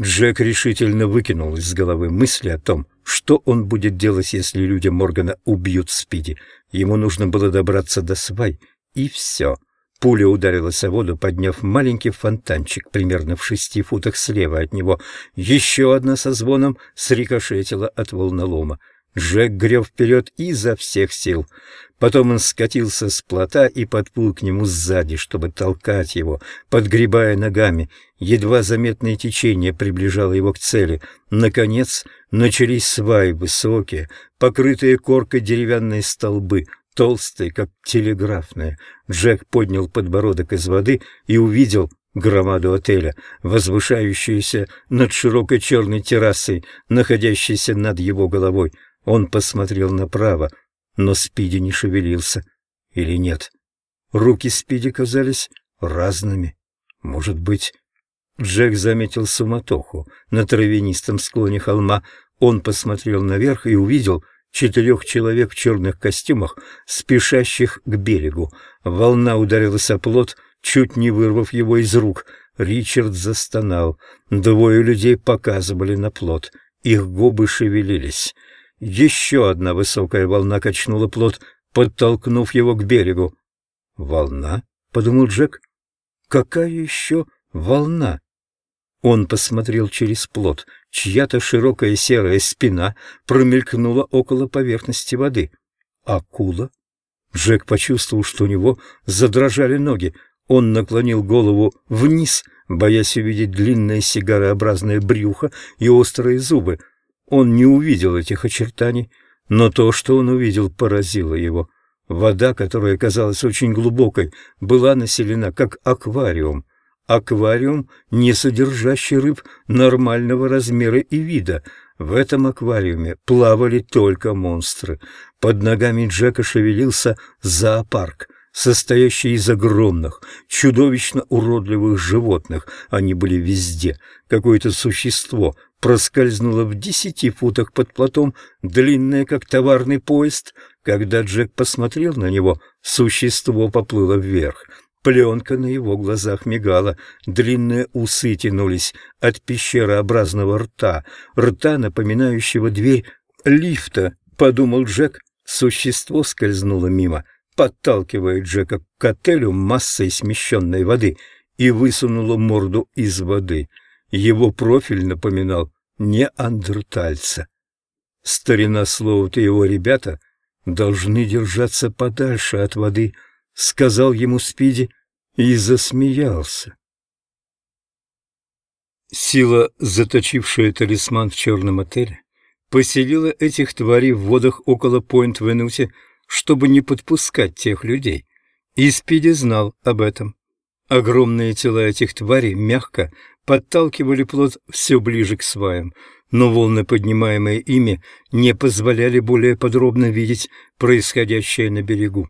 Джек решительно выкинул из головы мысли о том, что он будет делать, если люди Моргана убьют Спиди. Ему нужно было добраться до свай, и все. Пуля ударилась о воду, подняв маленький фонтанчик примерно в шести футах слева от него. Еще одна со звоном срикошетила от волнолома. Джек греб вперед изо всех сил. Потом он скатился с плота и подплыл к нему сзади, чтобы толкать его, подгребая ногами. Едва заметное течение приближало его к цели. Наконец начались сваи высокие, покрытые коркой деревянные столбы, толстые, как телеграфные. Джек поднял подбородок из воды и увидел громаду отеля, возвышающуюся над широкой черной террасой, находящейся над его головой. Он посмотрел направо, но Спиди не шевелился. Или нет? Руки Спиди казались разными. Может быть... Джек заметил суматоху на травянистом склоне холма. Он посмотрел наверх и увидел четырех человек в черных костюмах, спешащих к берегу. Волна ударилась о плот, чуть не вырвав его из рук. Ричард застонал. Двое людей показывали на плот. Их губы шевелились. Еще одна высокая волна качнула плот, подтолкнув его к берегу. «Волна?» — подумал Джек. «Какая еще волна?» Он посмотрел через плот. Чья-то широкая серая спина промелькнула около поверхности воды. «Акула?» Джек почувствовал, что у него задрожали ноги. Он наклонил голову вниз, боясь увидеть длинное сигарообразное брюхо и острые зубы. Он не увидел этих очертаний, но то, что он увидел, поразило его. Вода, которая казалась очень глубокой, была населена как аквариум. Аквариум, не содержащий рыб нормального размера и вида. В этом аквариуме плавали только монстры. Под ногами Джека шевелился зоопарк, состоящий из огромных, чудовищно уродливых животных. Они были везде. Какое-то существо — проскользнула в десяти футах под платом, длинная, как товарный поезд. Когда Джек посмотрел на него, существо поплыло вверх. Пленка на его глазах мигала, длинные усы тянулись от пещерообразного рта, рта, напоминающего дверь лифта, подумал Джек. Существо скользнуло мимо, подталкивая Джека к отелю массой смещенной воды и высунуло морду из воды — его профиль напоминал неандертальца. Старина Слоут и его ребята должны держаться подальше от воды, сказал ему Спиди и засмеялся. Сила, заточившая талисман в черном отеле, поселила этих тварей в водах около Пойнт-Венусе, чтобы не подпускать тех людей. И Спиди знал об этом. Огромные тела этих тварей мягко подталкивали плод все ближе к сваям, но волны, поднимаемые ими, не позволяли более подробно видеть происходящее на берегу.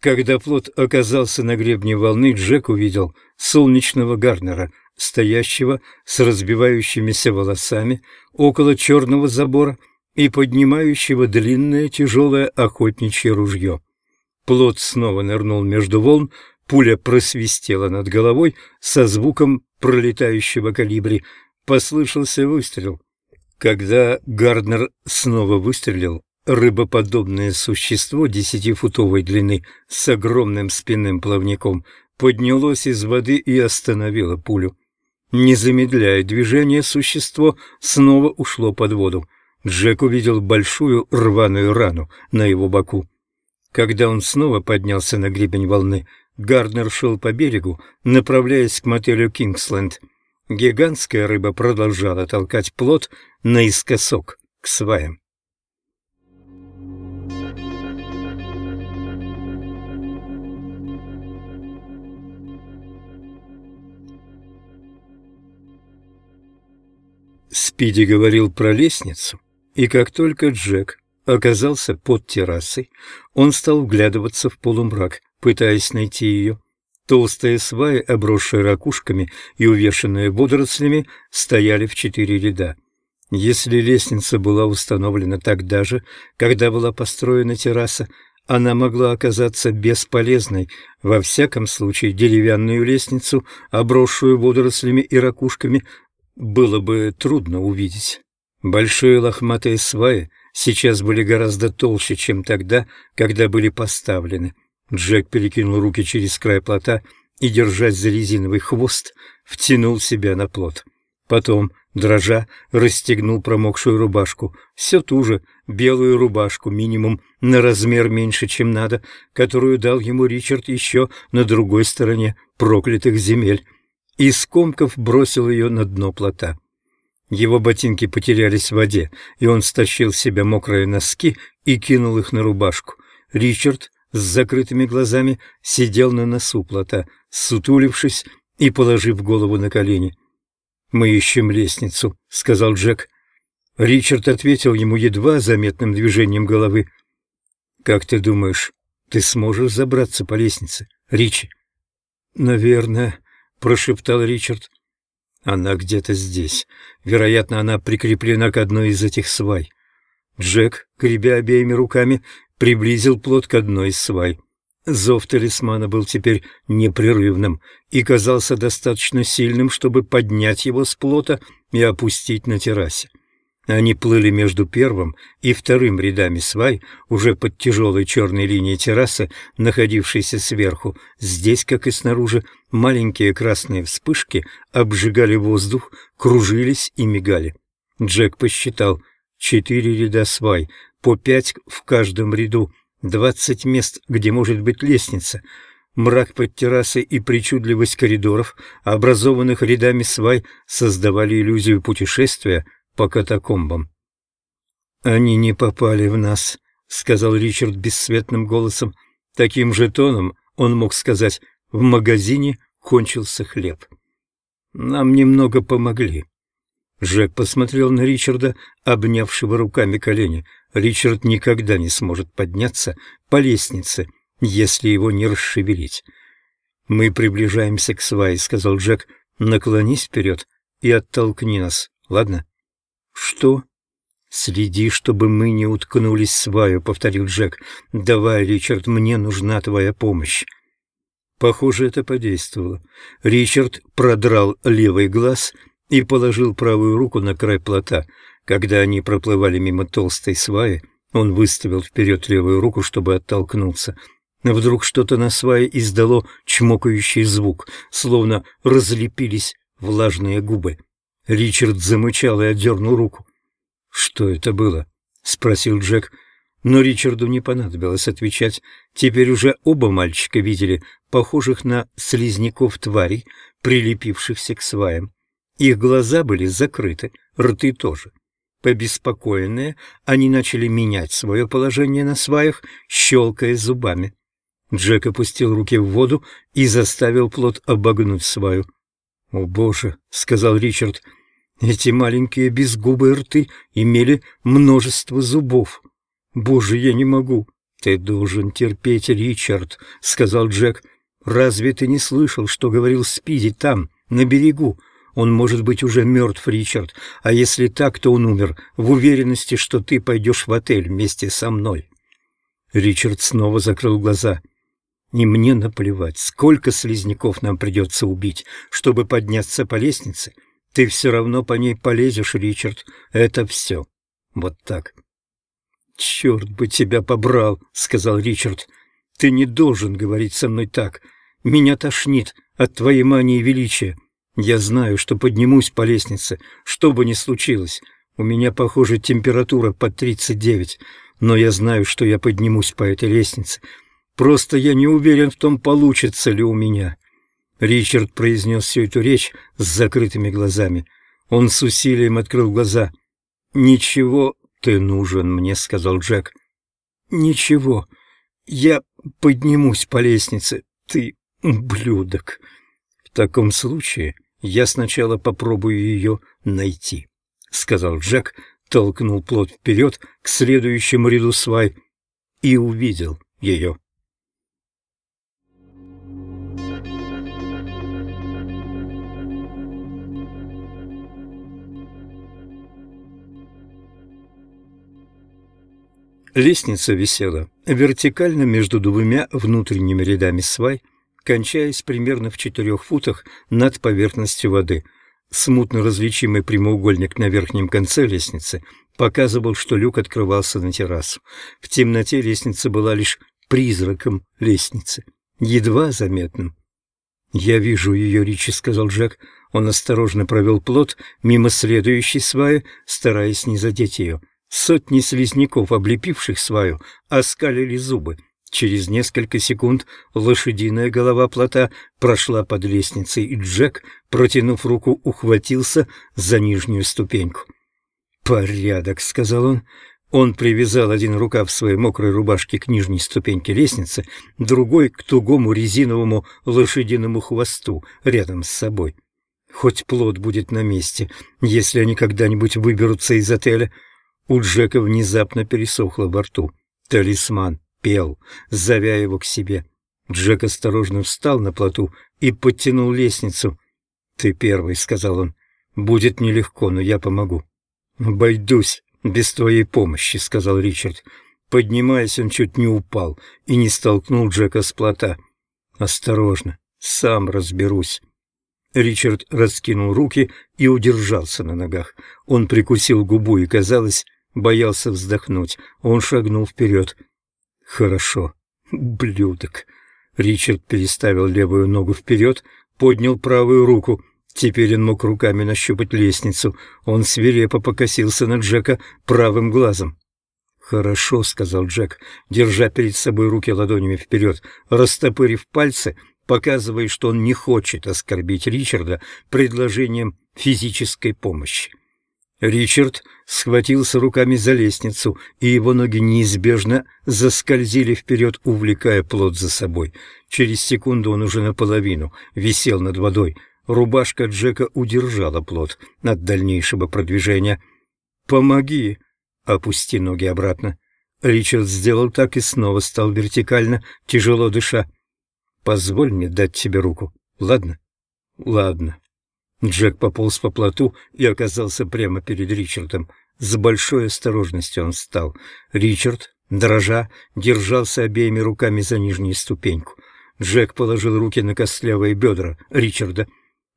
Когда плод оказался на гребне волны, Джек увидел солнечного Гарнера, стоящего с разбивающимися волосами около черного забора и поднимающего длинное тяжелое охотничье ружье. Плод снова нырнул между волн, пуля просвистела над головой со звуком пролетающего калибри, послышался выстрел. Когда Гарднер снова выстрелил, рыбоподобное существо десятифутовой длины с огромным спинным плавником поднялось из воды и остановило пулю. Не замедляя движение, существо снова ушло под воду. Джек увидел большую рваную рану на его боку. Когда он снова поднялся на гребень волны, Гарднер шел по берегу, направляясь к мотелю «Кингсленд». Гигантская рыба продолжала толкать плот наискосок к сваям. Спиди говорил про лестницу, и как только Джек оказался под террасой, он стал вглядываться в полумрак, пытаясь найти ее. Толстые сваи, обросшие ракушками и увешанные водорослями, стояли в четыре ряда. Если лестница была установлена тогда же, когда была построена терраса, она могла оказаться бесполезной. Во всяком случае, деревянную лестницу, обросшую водорослями и ракушками, было бы трудно увидеть. Большие лохматые сваи сейчас были гораздо толще, чем тогда, когда были поставлены. Джек перекинул руки через край плота и, держась за резиновый хвост, втянул себя на плот. Потом, дрожа, расстегнул промокшую рубашку, все ту же белую рубашку, минимум на размер меньше, чем надо, которую дал ему Ричард еще на другой стороне проклятых земель, и скомков бросил ее на дно плота. Его ботинки потерялись в воде, и он стащил с себя мокрые носки и кинул их на рубашку. Ричард с закрытыми глазами сидел на носу плота, сутулившись и положив голову на колени. «Мы ищем лестницу», — сказал Джек. Ричард ответил ему едва заметным движением головы. «Как ты думаешь, ты сможешь забраться по лестнице, Ричи?» «Наверное», — прошептал Ричард. «Она где-то здесь. Вероятно, она прикреплена к одной из этих свай». Джек, гребя обеими руками, приблизил плот к одной из свай. Зов талисмана был теперь непрерывным и казался достаточно сильным, чтобы поднять его с плота и опустить на террасе. Они плыли между первым и вторым рядами свай, уже под тяжелой черной линией террасы, находившейся сверху. Здесь, как и снаружи, маленькие красные вспышки обжигали воздух, кружились и мигали. Джек посчитал четыре ряда свай, по пять в каждом ряду, двадцать мест, где может быть лестница. Мрак под террасой и причудливость коридоров, образованных рядами свай, создавали иллюзию путешествия по катакомбам. «Они не попали в нас», — сказал Ричард бесцветным голосом. Таким же тоном он мог сказать «в магазине кончился хлеб». «Нам немного помогли». Джек посмотрел на Ричарда, обнявшего руками колени. Ричард никогда не сможет подняться по лестнице, если его не расшевелить. «Мы приближаемся к свае», — сказал Джек. «Наклонись вперед и оттолкни нас, ладно?» «Что?» «Следи, чтобы мы не уткнулись сваю», — повторил Джек. «Давай, Ричард, мне нужна твоя помощь». Похоже, это подействовало. Ричард продрал левый глаз и положил правую руку на край плота. Когда они проплывали мимо толстой сваи, он выставил вперед левую руку, чтобы оттолкнуться. Вдруг что-то на свае издало чмокающий звук, словно разлепились влажные губы. Ричард замычал и отдернул руку. «Что это было?» — спросил Джек. Но Ричарду не понадобилось отвечать. Теперь уже оба мальчика видели похожих на слизняков тварей, прилепившихся к сваям. Их глаза были закрыты, рты тоже. Побеспокоенные, они начали менять свое положение на сваях, щелкая зубами. Джек опустил руки в воду и заставил плод обогнуть сваю. «О, Боже!» — сказал Ричард. «Эти маленькие безгубые рты имели множество зубов. Боже, я не могу!» «Ты должен терпеть, Ричард», — сказал Джек. «Разве ты не слышал, что говорил Спиди там, на берегу? Он может быть уже мертв, Ричард, а если так, то он умер, в уверенности, что ты пойдешь в отель вместе со мной». Ричард снова закрыл глаза. «И мне наплевать, сколько слизняков нам придется убить, чтобы подняться по лестнице. Ты все равно по ней полезешь, Ричард. Это все. Вот так». «Черт бы тебя побрал», — сказал Ричард. «Ты не должен говорить со мной так. Меня тошнит от твоей мании величия. Я знаю, что поднимусь по лестнице, что бы ни случилось. У меня, похоже, температура под 39, но я знаю, что я поднимусь по этой лестнице. Просто я не уверен в том, получится ли у меня. Ричард произнес всю эту речь с закрытыми глазами. Он с усилием открыл глаза. «Ничего, ты нужен мне», — сказал Джек. «Ничего, я поднимусь по лестнице, ты ублюдок». «В таком случае я сначала попробую ее найти», — сказал Джек, толкнул плот вперед к следующему ряду свай и увидел ее. Лестница висела вертикально между двумя внутренними рядами свай, кончаясь примерно в четырех футах над поверхностью воды. Смутно различимый прямоугольник на верхнем конце лестницы показывал, что люк открывался на террасу. В темноте лестница была лишь призраком лестницы, едва заметным. «Я вижу ее, Ричи», — сказал Джек. Он осторожно провел плот мимо следующей сваи, стараясь не задеть ее. Сотни слизняков, облепивших сваю, оскалили зубы. Через несколько секунд лошадиная голова плота прошла под лестницей, и Джек, протянув руку, ухватился за нижнюю ступеньку. «Порядок», — сказал он. Он привязал один рукав своей мокрой рубашки к нижней ступеньке лестницы, другой — к тугому резиновому лошадиному хвосту рядом с собой. Хоть плод будет на месте, если они когда-нибудь выберутся из отеля. У Джека внезапно пересохло во рту. Талисман пел, зовя его к себе. Джек осторожно встал на плоту и подтянул лестницу. «Ты первый», — сказал он. «Будет нелегко, но я помогу». «Обойдусь без твоей помощи», — сказал Ричард. Поднимаясь, он чуть не упал и не столкнул Джека с плота. «Осторожно, сам разберусь». Ричард раскинул руки и удержался на ногах. Он прикусил губу и, казалось, боялся вздохнуть. Он шагнул вперед. «Хорошо, блюдок». Ричард переставил левую ногу вперед, поднял правую руку — Теперь он мог руками нащупать лестницу. Он свирепо покосился на Джека правым глазом. «Хорошо», — сказал Джек, держа перед собой руки ладонями вперед, растопырив пальцы, показывая, что он не хочет оскорбить Ричарда предложением физической помощи. Ричард схватился руками за лестницу, и его ноги неизбежно заскользили вперед, увлекая плод за собой. Через секунду он уже наполовину висел над водой — Рубашка Джека удержала плод от дальнейшего продвижения. «Помоги!» «Опусти ноги обратно». Ричард сделал так и снова стал вертикально, тяжело дыша. «Позволь мне дать тебе руку, ладно?» «Ладно». Джек пополз по плоту и оказался прямо перед Ричардом. С большой осторожностью он встал. Ричард, дрожа, держался обеими руками за нижнюю ступеньку. Джек положил руки на костлявые бедра Ричарда —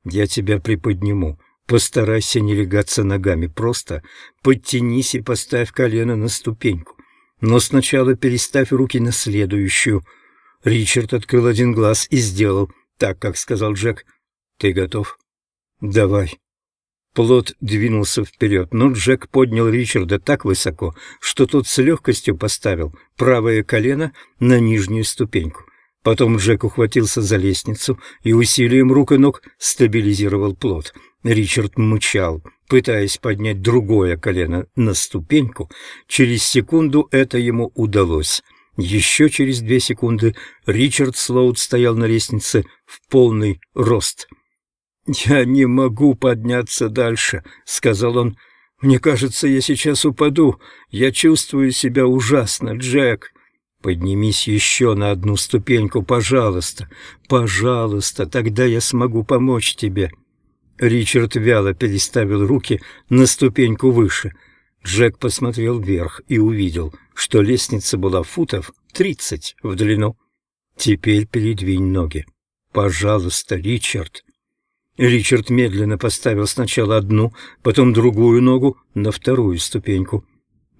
я тебя приподниму. Постарайся не легаться ногами, просто подтянись и поставь колено на ступеньку. Но сначала переставь руки на следующую. Ричард открыл один глаз и сделал так, как сказал Джек. Ты готов? Давай. Плот двинулся вперед, но Джек поднял Ричарда так высоко, что тот с легкостью поставил правое колено на нижнюю ступеньку. Потом Джек ухватился за лестницу и усилием рук и ног стабилизировал плод. Ричард мычал, пытаясь поднять другое колено на ступеньку. Через секунду это ему удалось. Еще через две секунды Ричард Слоуд стоял на лестнице в полный рост. «Я не могу подняться дальше», — сказал он. «Мне кажется, я сейчас упаду. Я чувствую себя ужасно, Джек». Поднимись еще на одну ступеньку, пожалуйста, пожалуйста, тогда я смогу помочь тебе. Ричард вяло переставил руки на ступеньку выше. Джек посмотрел вверх и увидел, что лестница была футов тридцать в длину. Теперь передвинь ноги. Пожалуйста, Ричард. Ричард медленно поставил сначала одну, потом другую ногу на вторую ступеньку.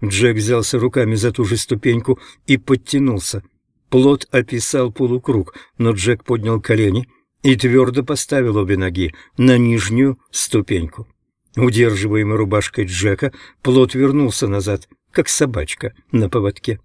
Джек взялся руками за ту же ступеньку и подтянулся. Плот описал полукруг, но Джек поднял колени и твердо поставил обе ноги на нижнюю ступеньку. Удерживаемый рубашкой Джека, плот вернулся назад, как собачка на поводке.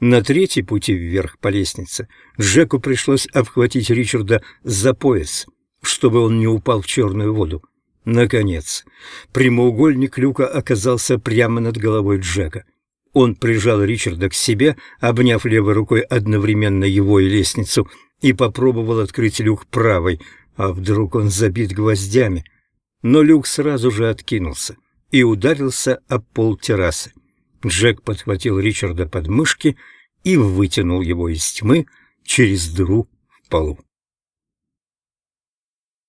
На третьей пути вверх по лестнице Джеку пришлось обхватить Ричарда за пояс, чтобы он не упал в черную воду. Наконец, прямоугольник люка оказался прямо над головой Джека. Он прижал Ричарда к себе, обняв левой рукой одновременно его и лестницу, и попробовал открыть люк правой, а вдруг он забит гвоздями. Но люк сразу же откинулся и ударился об пол террасы. Джек подхватил Ричарда под мышки и вытянул его из тьмы через дыру в полу.